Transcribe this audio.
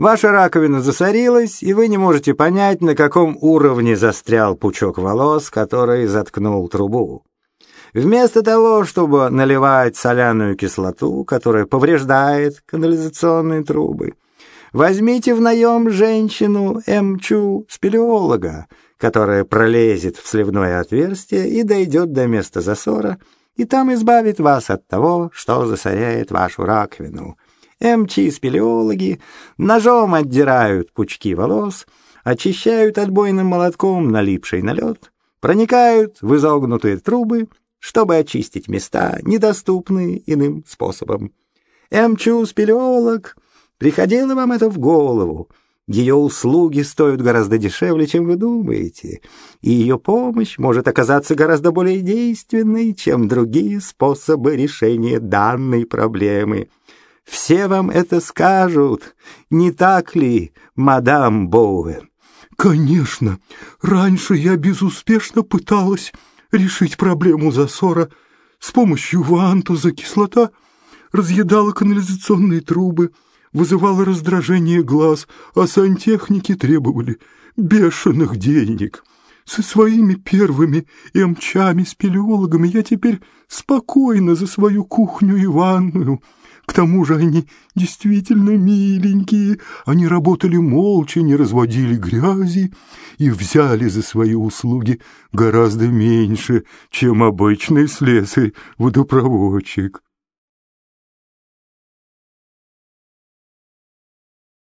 Ваша раковина засорилась, и вы не можете понять, на каком уровне застрял пучок волос, который заткнул трубу. Вместо того, чтобы наливать соляную кислоту, которая повреждает канализационные трубы, возьмите в наем женщину М.Чу, спелеолога, которая пролезет в сливное отверстие и дойдет до места засора, и там избавит вас от того, что засоряет вашу раковину. МЧ-спелеологи ножом отдирают пучки волос, очищают отбойным молотком налипший налет, проникают в изогнутые трубы, чтобы очистить места, недоступные иным способом. МЧУ-спелеолог, приходило вам это в голову? Ее услуги стоят гораздо дешевле, чем вы думаете, и ее помощь может оказаться гораздо более действенной, чем другие способы решения данной проблемы. Все вам это скажут, не так ли, мадам Боуэн? Конечно, раньше я безуспешно пыталась решить проблему засора с помощью вантуза. Кислота разъедала канализационные трубы, вызывала раздражение глаз, а сантехники требовали бешеных денег. Со своими первыми эмчами-спелеологами я теперь спокойно за свою кухню и ванную — к тому же они действительно миленькие. Они работали молча, не разводили грязи и взяли за свои услуги гораздо меньше, чем обычный слесарь-водопроводчик.